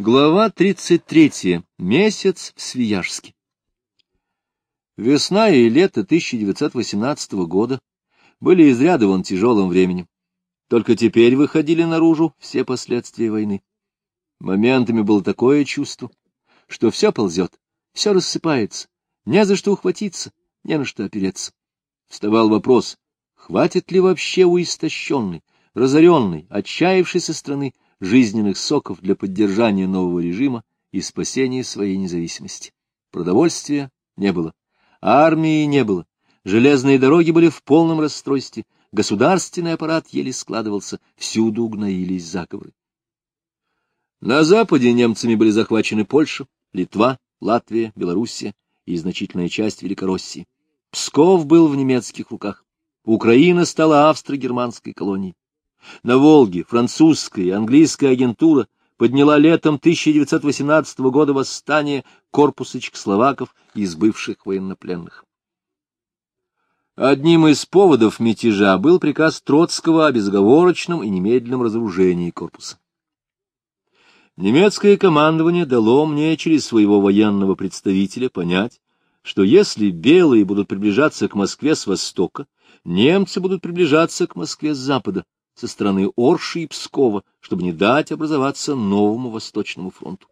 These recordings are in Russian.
Глава 33. Месяц в Свияжске. Весна и лето 1918 года были изрядован тяжелым временем. Только теперь выходили наружу все последствия войны. Моментами было такое чувство, что все ползет, все рассыпается, не за что ухватиться, не на что опереться. Вставал вопрос, хватит ли вообще у истощенной, разоренной, отчаявшейся страны жизненных соков для поддержания нового режима и спасения своей независимости. Продовольствия не было, армии не было, железные дороги были в полном расстройстве, государственный аппарат еле складывался, всюду угноились заговоры. На западе немцами были захвачены Польша, Литва, Латвия, Белоруссия и значительная часть Великороссии. Псков был в немецких руках. Украина стала австро-германской колонией. На Волге французская и английская агентура подняла летом 1918 года восстание корпуса чехословаков из бывших военнопленных. Одним из поводов мятежа был приказ Троцкого о безоговорочном и немедленном разоружении корпуса. Немецкое командование дало мне через своего военного представителя понять, что если белые будут приближаться к Москве с востока, немцы будут приближаться к Москве с запада, со стороны Орши и Пскова, чтобы не дать образоваться новому Восточному фронту.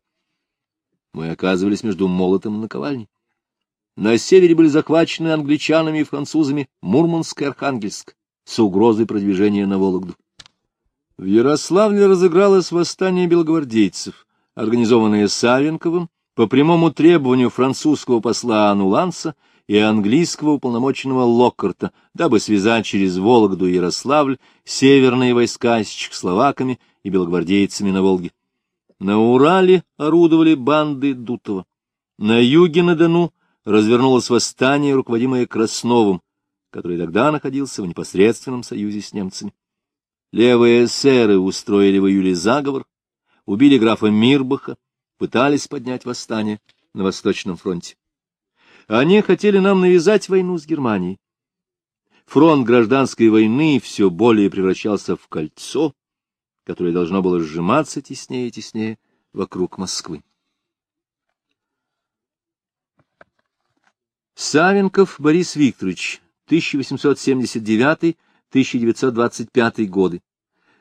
Мы оказывались между молотом и наковальней. На севере были захвачены англичанами и французами Мурманск и Архангельск с угрозой продвижения на Вологду. В Ярославле разыгралось восстание белогвардейцев, организованное Савенковым по прямому требованию французского посла Ануланса и английского уполномоченного Локкарта, дабы связать через Вологду и Ярославль северные войска с чехословаками и белогвардейцами на Волге. На Урале орудовали банды Дутова. На юге на Дону развернулось восстание, руководимое Красновым, который тогда находился в непосредственном союзе с немцами. Левые эсеры устроили в июле заговор, убили графа Мирбаха, пытались поднять восстание на Восточном фронте. Они хотели нам навязать войну с Германией. Фронт гражданской войны все более превращался в кольцо, которое должно было сжиматься теснее и теснее вокруг Москвы. Савенков Борис Викторович, 1879-1925 годы.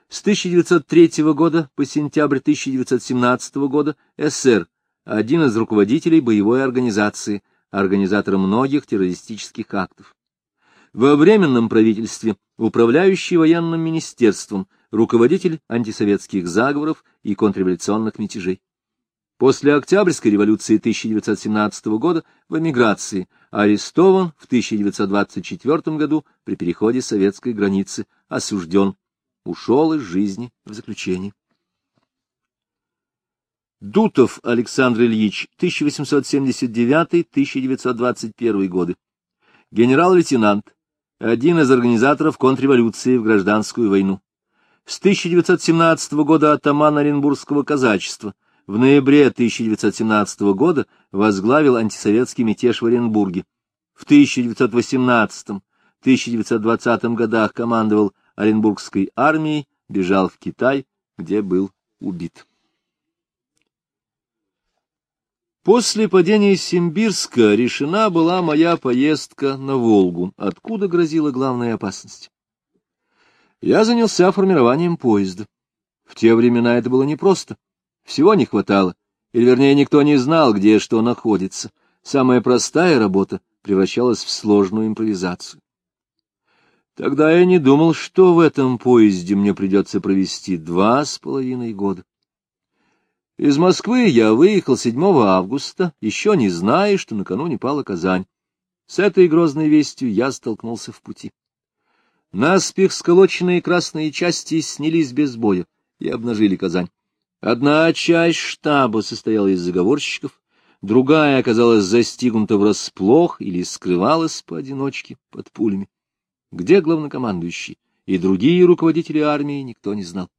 С 1903 года по сентябрь 1917 года СССР, один из руководителей боевой организации – организатор многих террористических актов. Во Временном правительстве управляющий военным министерством, руководитель антисоветских заговоров и контрреволюционных мятежей. После Октябрьской революции 1917 года в эмиграции, арестован в 1924 году при переходе советской границы, осужден, ушел из жизни в заключении. Дутов Александр Ильич, 1879-1921 годы. Генерал-лейтенант, один из организаторов контрреволюции в гражданскую войну. С 1917 года атаман Оренбургского казачества. В ноябре 1917 года возглавил антисоветский мятеж в Оренбурге. В 1918-1920 годах командовал Оренбургской армией, бежал в Китай, где был убит. После падения Симбирска решена была моя поездка на Волгу, откуда грозила главная опасность. Я занялся формированием поезда. В те времена это было непросто. Всего не хватало, или, вернее, никто не знал, где что находится. Самая простая работа превращалась в сложную импровизацию. Тогда я не думал, что в этом поезде мне придется провести два с половиной года. Из Москвы я выехал 7 августа, еще не зная, что накануне пала Казань. С этой грозной вестью я столкнулся в пути. Наспех сколоченные красные части снялись без боя и обнажили Казань. Одна часть штаба состояла из заговорщиков, другая оказалась застигнута врасплох или скрывалась поодиночке под пулями. Где главнокомандующий и другие руководители армии, никто не знал.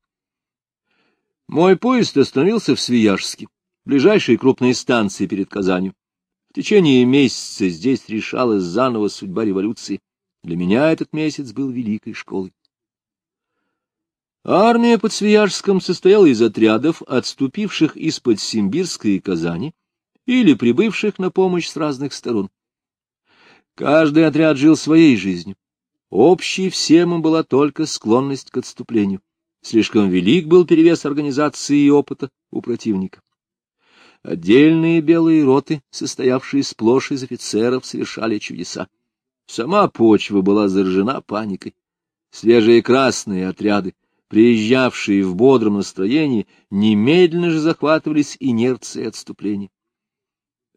Мой поезд остановился в Свияжске, ближайшей крупной станции перед Казанью. В течение месяца здесь решалась заново судьба революции. Для меня этот месяц был великой школой. Армия под Свияжском состояла из отрядов, отступивших из-под Симбирска и Казани, или прибывших на помощь с разных сторон. Каждый отряд жил своей жизнью. Общей всем им была только склонность к отступлению. Слишком велик был перевес организации и опыта у противника. Отдельные белые роты, состоявшие сплошь из офицеров, совершали чудеса. Сама почва была заражена паникой. Свежие красные отряды, приезжавшие в бодром настроении, немедленно же захватывались инерцией отступления.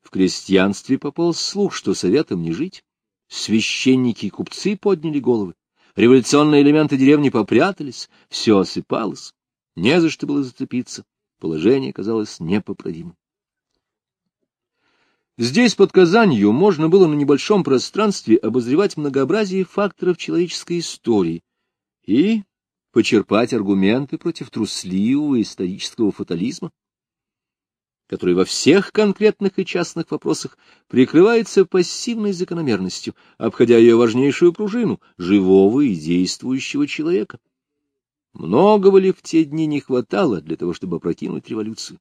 В крестьянстве пополз слух, что советом не жить. Священники и купцы подняли головы. Революционные элементы деревни попрятались, все осыпалось, не за что было зацепиться. Положение казалось непоправимым. Здесь, под Казанью, можно было на небольшом пространстве обозревать многообразие факторов человеческой истории и почерпать аргументы против трусливого исторического фатализма который во всех конкретных и частных вопросах прикрывается пассивной закономерностью, обходя ее важнейшую пружину — живого и действующего человека. Многого ли в те дни не хватало для того, чтобы опрокинуть революцию?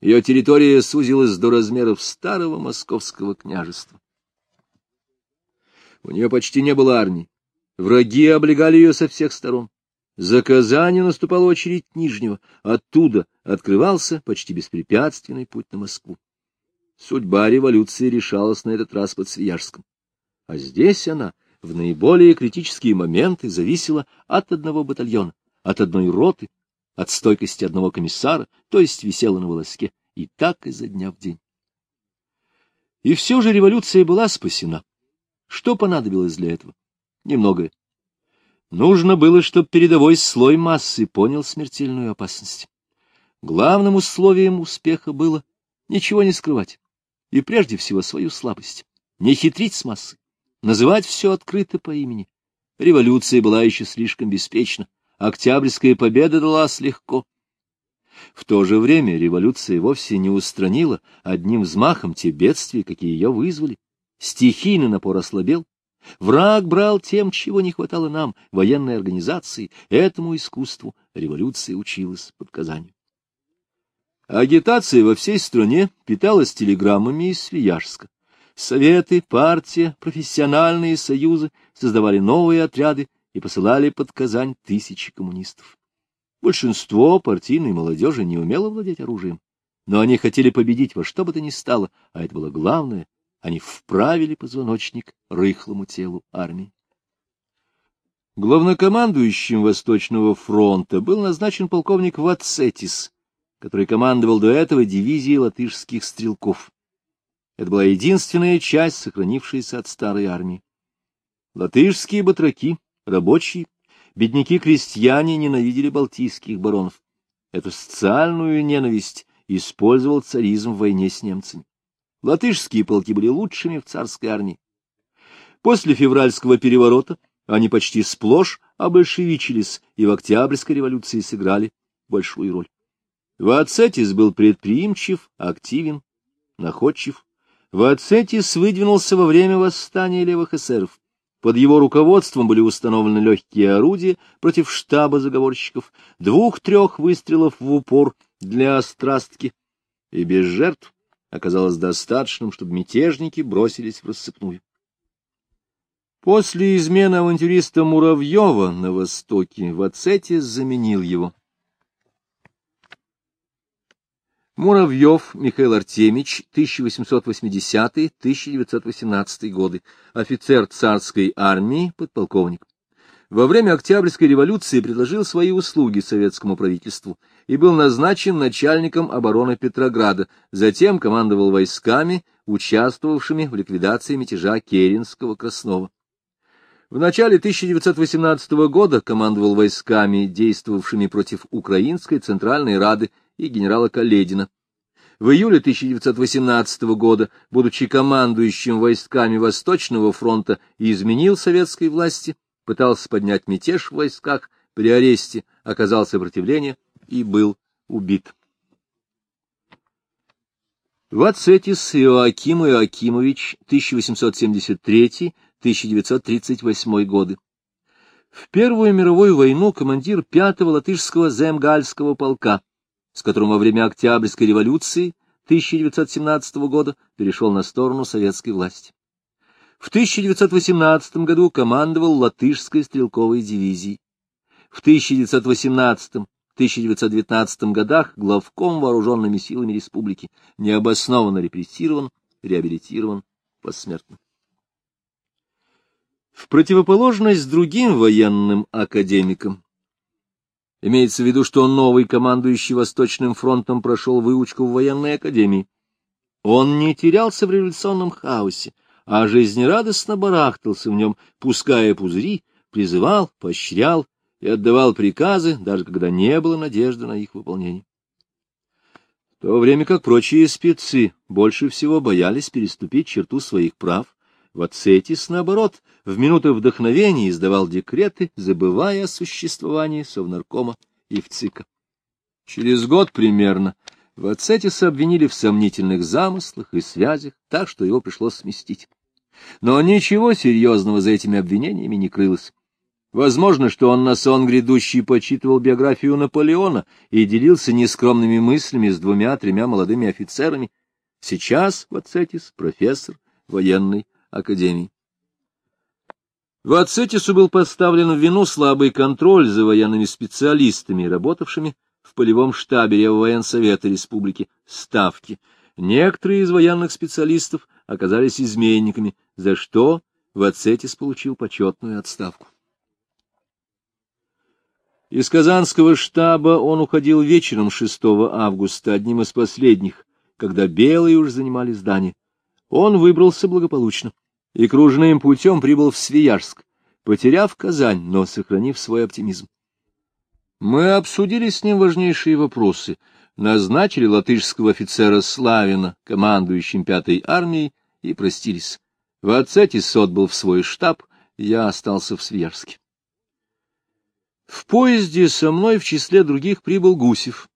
Ее территория сузилась до размеров старого московского княжества. У нее почти не было армии. Враги облегали ее со всех сторон. За Казанью наступала очередь Нижнего, оттуда открывался почти беспрепятственный путь на Москву. Судьба революции решалась на этот раз под Свияжском. А здесь она в наиболее критические моменты зависела от одного батальона, от одной роты, от стойкости одного комиссара, то есть висела на волоске, и так изо дня в день. И все же революция была спасена. Что понадобилось для этого? Немногое. Нужно было, чтобы передовой слой массы понял смертельную опасность. Главным условием успеха было ничего не скрывать, и прежде всего свою слабость, не хитрить с массой, называть все открыто по имени. Революция была еще слишком беспечна, Октябрьская победа далась легко. В то же время революция вовсе не устранила одним взмахом те бедствия, какие ее вызвали. Стихийный напор ослабел, Враг брал тем, чего не хватало нам, военной организации, этому искусству революция училась под Казанью. Агитация во всей стране питалась телеграммами из Свияжска. Советы, партия, профессиональные союзы создавали новые отряды и посылали под Казань тысячи коммунистов. Большинство партийной молодежи не умело владеть оружием, но они хотели победить во что бы то ни стало, а это было главное они вправили позвоночник рыхлому телу армии. Главнокомандующим Восточного фронта был назначен полковник Вацетис, который командовал до этого дивизией латышских стрелков. Это была единственная часть, сохранившаяся от старой армии. Латышские батраки, рабочие, бедняки-крестьяне ненавидели балтийских баронов. Эту социальную ненависть использовал царизм в войне с немцами. Латышские полки были лучшими в царской армии. После февральского переворота они почти сплошь обольшевичились и в Октябрьской революции сыграли большую роль. Вацетис был предприимчив, активен, находчив. Вацетис выдвинулся во время восстания левых эсеров. Под его руководством были установлены легкие орудия против штаба заговорщиков, двух-трех выстрелов в упор для острастки, и без жертв оказалось достаточным, чтобы мятежники бросились в рассыпную. После измены авантюриста Муравьева на Востоке Вацетис заменил его. Муравьев Михаил Артемич, 1880-1918 годы, офицер царской армии, подполковник. Во время Октябрьской революции предложил свои услуги советскому правительству и был назначен начальником обороны Петрограда, затем командовал войсками, участвовавшими в ликвидации мятежа Керенского-Краснова. В начале 1918 года командовал войсками, действовавшими против Украинской Центральной Рады и генерала Каледина. В июле 1918 года, будучи командующим войсками Восточного фронта, изменил советской власти, пытался поднять мятеж в войсках, при аресте оказал сопротивление и был убит. Вацетис Иоаким Иоакимович, 1873-1938 годы. В Первую мировую войну командир 5-го латышского земгальского полка, с которым во время Октябрьской революции 1917 года перешел на сторону советской власти. В 1918 году командовал латышской стрелковой дивизией. В 1918-1919 годах главком вооруженными силами республики необоснованно репрессирован, реабилитирован посмертно. В противоположность другим военным академикам, имеется в виду, что новый командующий Восточным фронтом прошел выучку в военной академии, он не терялся в революционном хаосе, а жизнерадостно барахтался в нем, пуская пузыри, призывал, поощрял и отдавал приказы, даже когда не было надежды на их выполнение. В то время как прочие спецы больше всего боялись переступить черту своих прав, Вацетис, наоборот, в минуты вдохновения издавал декреты, забывая о существовании Совнаркома и ВЦИКа. Через год примерно Вацетиса обвинили в сомнительных замыслах и связях, так что его пришлось сместить. Но ничего серьезного за этими обвинениями не крылось. Возможно, что он на сон грядущий почитывал биографию Наполеона и делился нескромными мыслями с двумя-тремя молодыми офицерами. Сейчас Вацетис — профессор военной академии. Вацетису был поставлен в вину слабый контроль за военными специалистами, работавшими в полевом штабе Реввоенсовета Республики Ставки. Некоторые из военных специалистов оказались изменниками, за что Вацетис получил почетную отставку. Из Казанского штаба он уходил вечером 6 августа, одним из последних, когда белые уже занимали здание. Он выбрался благополучно и кружным путем прибыл в Свияжск, потеряв Казань, но сохранив свой оптимизм. Мы обсудили с ним важнейшие вопросы, назначили латышского офицера Славина, командующим пятой армией, и простились. Вацетис отбыл в свой штаб, я остался в Свияжске. В поезде со мной в числе других прибыл Гусев.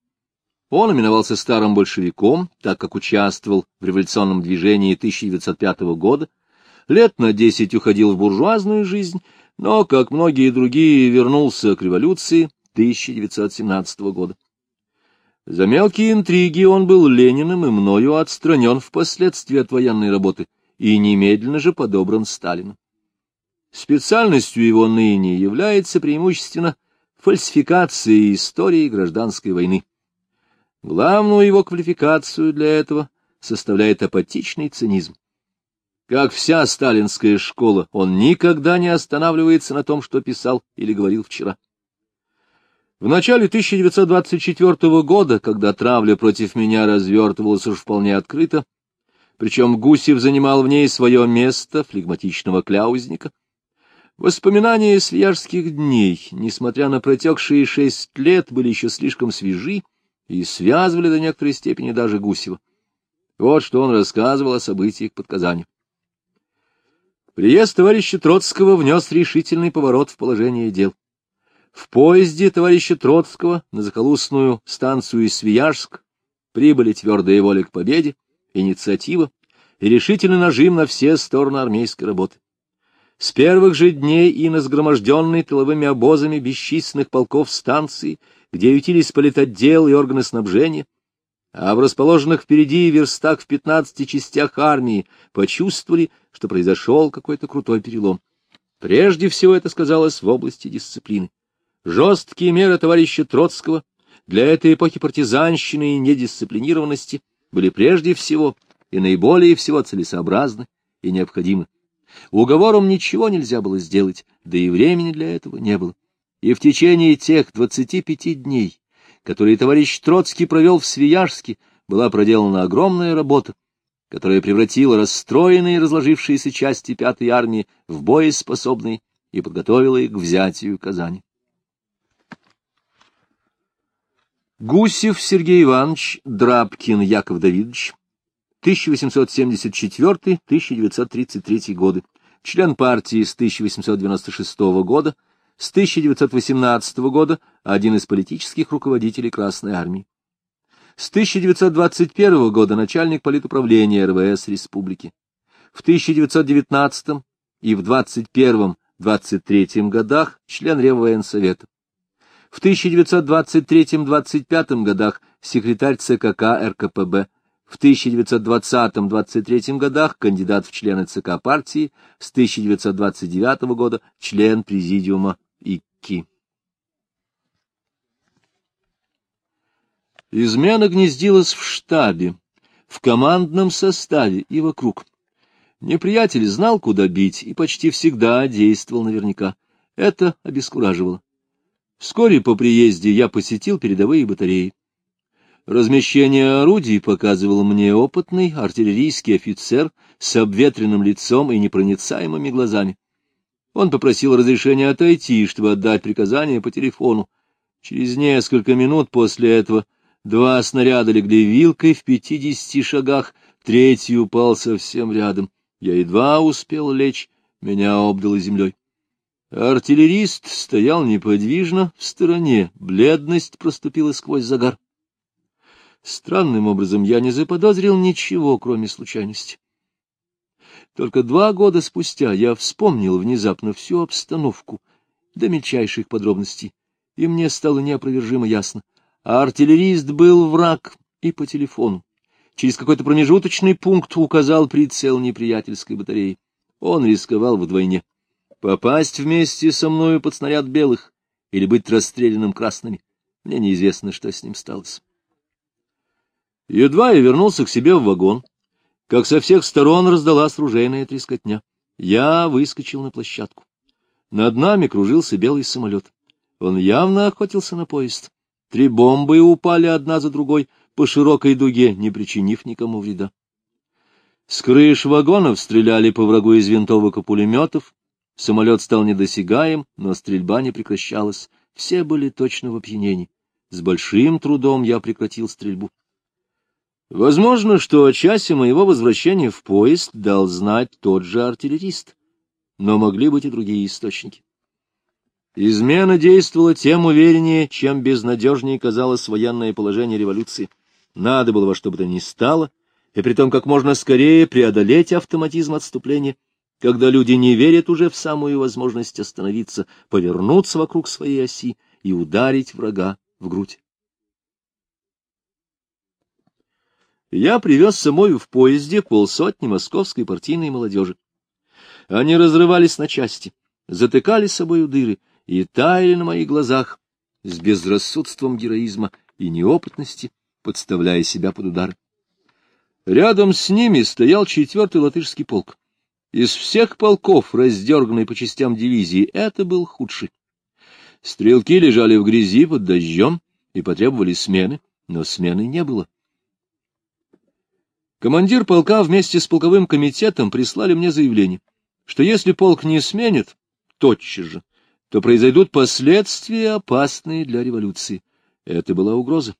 Он именовался старым большевиком, так как участвовал в революционном движении 1905 года, лет на десять уходил в буржуазную жизнь, но, как многие другие, вернулся к революции 1917 года. За мелкие интриги он был Лениным и мною отстранен впоследствии от военной работы и немедленно же подобран Сталину. Специальностью его ныне является преимущественно фальсификация истории гражданской войны. Главную его квалификацию для этого составляет апатичный цинизм. Как вся сталинская школа, он никогда не останавливается на том, что писал или говорил вчера. В начале 1924 года, когда травля против меня развертывалась уж вполне открыто, причем Гусев занимал в ней свое место флегматичного кляузника, воспоминания свияжских дней, несмотря на протекшие шесть лет, были еще слишком свежи и связывали до некоторой степени даже Гусева. Вот что он рассказывал о событиях под Казанью. Приезд товарища Троцкого внес решительный поворот в положение дел. В поезде товарища Троцкого на захолустную станцию Свияжск прибыли твердая воля к победе, инициатива и решительный нажим на все стороны армейской работы. С первых же дней и на сгроможденной тыловыми обозами бесчисленных полков станции, где ютились политотдел и органы снабжения, а в расположенных впереди верстах в пятнадцати частях армии почувствовали, что произошел какой-то крутой перелом. Прежде всего это сказалось в области дисциплины. Жесткие меры товарища Троцкого для этой эпохи партизанщины и недисциплинированности были прежде всего и наиболее всего целесообразны и необходимы. Уговором ничего нельзя было сделать, да и времени для этого не было. И в течение тех двадцати пяти дней, которые товарищ Троцкий провел в Свияжске, была проделана огромная работа, которая превратила расстроенные и разложившиеся части пятой армии в боеспособные и подготовила их к взятию Казани. Гусев Сергей Иванович, Драбкин Яков Давидович, 1874-1933 годы, член партии с 1896 года, с 1918 года один из политических руководителей Красной Армии. С 1921 года начальник политуправления РВС Республики. В 1919 и в 21 1923 годах член Реввоенсовета. В 1923-25 годах секретарь ЦКК РКПБ. В 1920-23 годах кандидат в члены ЦК партии, с 1929 года член президиума ИККИ. Измена гнездилась в штабе, в командном составе и вокруг. Неприятель знал, куда бить, и почти всегда действовал наверняка. Это обескураживало. Вскоре по приезде я посетил передовые батареи. Размещение орудий показывал мне опытный артиллерийский офицер с обветренным лицом и непроницаемыми глазами. Он попросил разрешения отойти, чтобы отдать приказание по телефону. Через несколько минут после этого Два снаряда легли вилкой в пятидесяти шагах, третий упал совсем рядом. Я едва успел лечь, меня обдало землей. Артиллерист стоял неподвижно в стороне, бледность проступила сквозь загар. Странным образом я не заподозрил ничего, кроме случайности. Только два года спустя я вспомнил внезапно всю обстановку до мельчайших подробностей, и мне стало неопровержимо ясно — артиллерист был враг и по телефону. Через какой-то промежуточный пункт указал прицел неприятельской батареи. Он рисковал вдвойне. Попасть вместе со мною под снаряд белых или быть расстрелянным красными. Мне неизвестно, что с ним сталось. Едва я вернулся к себе в вагон, как со всех сторон раздалась ружейная трескотня. Я выскочил на площадку. Над нами кружился белый самолет. Он явно охотился на поезд. Три бомбы упали одна за другой по широкой дуге, не причинив никому вреда. С крыш вагонов стреляли по врагу из винтовок и пулеметов. Самолет стал недосягаем, но стрельба не прекращалась. Все были точно в опьянении. С большим трудом я прекратил стрельбу. Возможно, что о часе моего возвращения в поезд дал знать тот же артиллерист, но могли быть и другие источники. Измена действовала тем увереннее, чем безнадежнее казалось военное положение революции. Надо было во что бы то ни стало, и при том как можно скорее преодолеть автоматизм отступления, когда люди не верят уже в самую возможность остановиться, повернуться вокруг своей оси и ударить врага в грудь. Я привез с собой в поезде полсотни московской партийной молодежи. Они разрывались на части, затыкали собою дыры, и таяли на моих глазах с безрассудством героизма и неопытности, подставляя себя под удар. Рядом с ними стоял четвертый латышский полк. Из всех полков, раздерганный по частям дивизии, это был худший. Стрелки лежали в грязи под дождем и потребовали смены, но смены не было. Командир полка вместе с полковым комитетом прислали мне заявление, что если полк не сменит, тотчас же то произойдут последствия, опасные для революции. Это была угроза.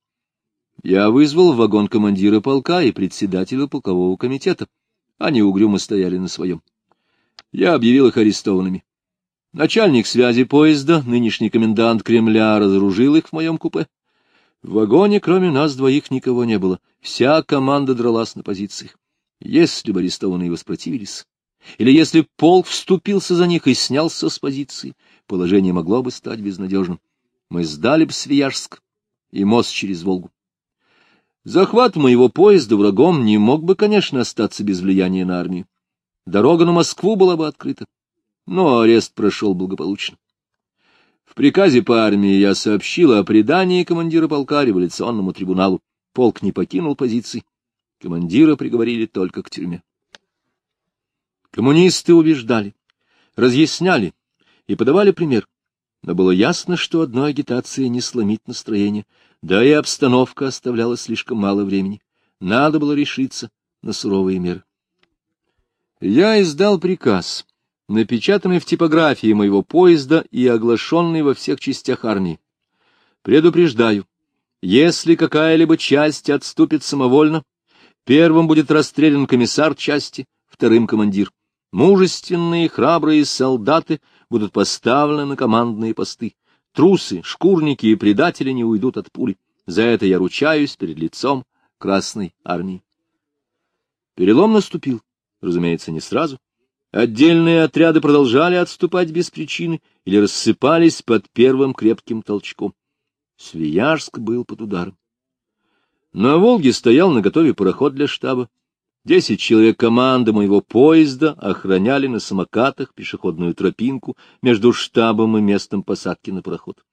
Я вызвал в вагон командира полка и председателя полкового комитета. Они угрюмо стояли на своем. Я объявил их арестованными. Начальник связи поезда, нынешний комендант Кремля, разоружил их в моем купе. В вагоне, кроме нас двоих, никого не было. Вся команда дралась на позициях. Если бы арестованные воспротивились, или если полк вступился за них и снялся с позиции, положение могло бы стать безнадежным. Мы сдали бы Свияжск и мост через Волгу. Захват моего поезда врагом не мог бы, конечно, остаться без влияния на армию. Дорога на Москву была бы открыта, но арест прошел благополучно. В приказе по армии я сообщил о предании командира полка революционному трибуналу. Полк не покинул позиций. Командира приговорили только к тюрьме. Коммунисты убеждали, разъясняли и подавали пример. Но было ясно, что одной агитации не сломить настроение, да и обстановка оставляла слишком мало времени. Надо было решиться на суровые меры. Я издал приказ, напечатанный в типографии моего поезда и оглашенный во всех частях армии. Предупреждаю, если какая-либо часть отступит самовольно, первым будет расстрелян комиссар части, вторым — командир. Мужественные, храбрые солдаты будут поставлены на командные посты. Трусы, шкурники и предатели не уйдут от пули. За это я ручаюсь перед лицом Красной Армии. Перелом наступил, разумеется, не сразу. Отдельные отряды продолжали отступать без причины или рассыпались под первым крепким толчком. Свияжск был под ударом. На Волге стоял наготове пароход для штаба. Десять человек команды моего поезда охраняли на самокатах пешеходную тропинку между штабом и местом посадки на пароход.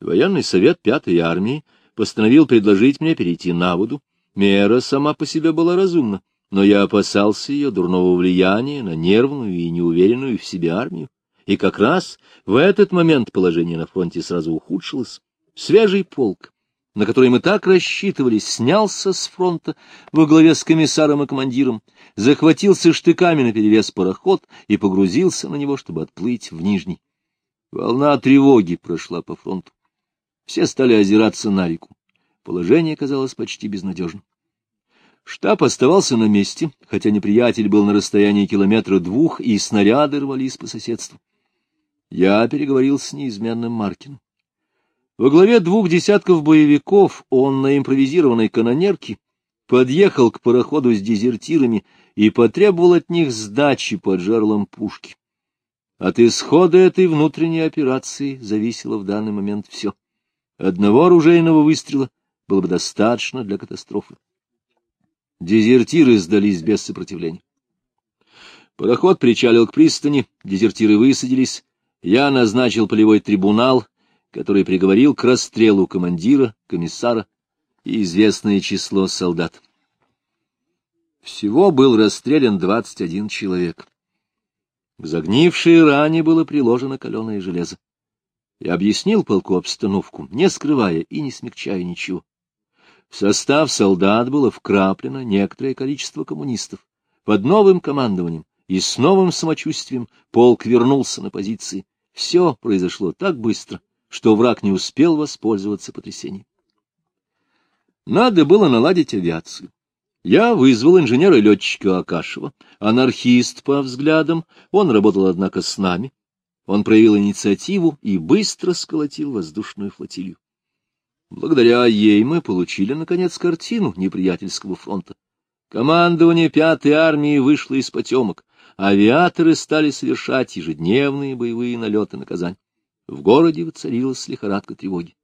Военный совет пятой армии постановил предложить мне перейти на воду. Мера сама по себе была разумна но я опасался ее дурного влияния на нервную и неуверенную в себе армию. И как раз в этот момент положение на фронте сразу ухудшилось. Свежий полк, на который мы так рассчитывали, снялся с фронта во главе с комиссаром и командиром, захватился штыками наперевес пароход и погрузился на него, чтобы отплыть в Нижний. Волна тревоги прошла по фронту. Все стали озираться на реку. Положение казалось почти безнадежным. Штаб оставался на месте, хотя неприятель был на расстоянии километра двух, и снаряды рвались по соседству. Я переговорил с неизменным Маркиным. Во главе двух десятков боевиков он на импровизированной канонерке подъехал к пароходу с дезертирами и потребовал от них сдачи под жерлом пушки. От исхода этой внутренней операции зависело в данный момент все. Одного оружейного выстрела было бы достаточно для катастрофы. Дезертиры сдались без сопротивления. Пароход причалил к пристани, дезертиры высадились. Я назначил полевой трибунал, который приговорил к расстрелу командира, комиссара и известное число солдат. Всего был расстрелян 21 человек. К загнившей ране было приложено каленое железо. Я объяснил полку обстановку, не скрывая и не смягчая ничего. В состав солдат было вкраплено некоторое количество коммунистов. Под новым командованием и с новым самочувствием полк вернулся на позиции. Все произошло так быстро, что враг не успел воспользоваться потрясением. Надо было наладить авиацию. Я вызвал инженера-летчика Акашева, анархист по взглядам, он работал, однако, с нами. Он проявил инициативу и быстро сколотил воздушную флотилию. Благодаря ей мы получили, наконец, картину неприятельского фронта. Командование пятой армии вышло из потемок. Авиаторы стали совершать ежедневные боевые налеты на Казань. В городе воцарилась лихорадка тревоги.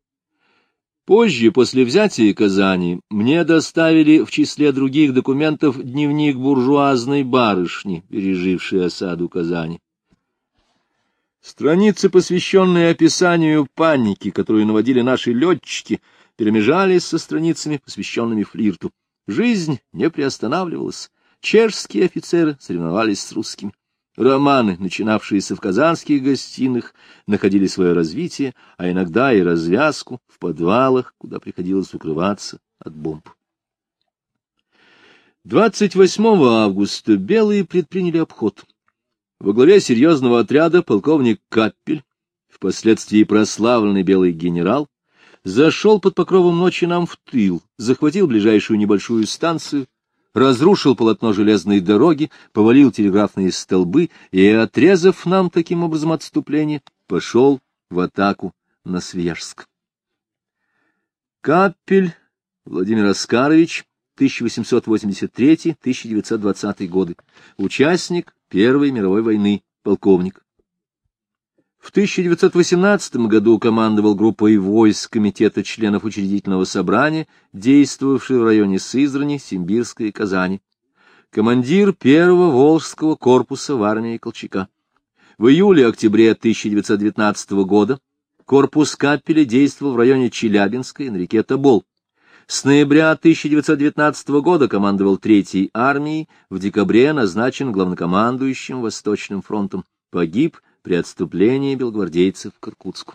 Позже, после взятия Казани, мне доставили в числе других документов дневник буржуазной барышни, пережившей осаду Казани. Страницы, посвященные описанию паники, которую наводили наши летчики, перемежались со страницами, посвященными флирту. Жизнь не приостанавливалась. Чешские офицеры соревновались с русскими. Романы, начинавшиеся в казанских гостиных, находили свое развитие, а иногда и развязку в подвалах, куда приходилось укрываться от бомб. 28 августа белые предприняли обход. Во главе серьезного отряда полковник Каппель, впоследствии прославленный белый генерал, зашел под покровом ночи нам в тыл, захватил ближайшую небольшую станцию, разрушил полотно железной дороги, повалил телеграфные столбы и, отрезав нам таким образом отступление, пошел в атаку на Свияжск. Каппель Владимир Оскарович, 1883-1920 годы, участник Первой мировой войны, полковник. В 1918 году командовал группой войск комитета членов учредительного собрания, действовавшей в районе Сызрани, Симбирска и Казани. Командир первого Волжского корпуса в армии Колчака. В июле-октябре 1919 года корпус Капеля действовал в районе Челябинска и на реке Тобол. С ноября 1919 года командовал Третьей армией, в декабре назначен главнокомандующим Восточным фронтом. Погиб при отступлении белогвардейцев к Иркутску.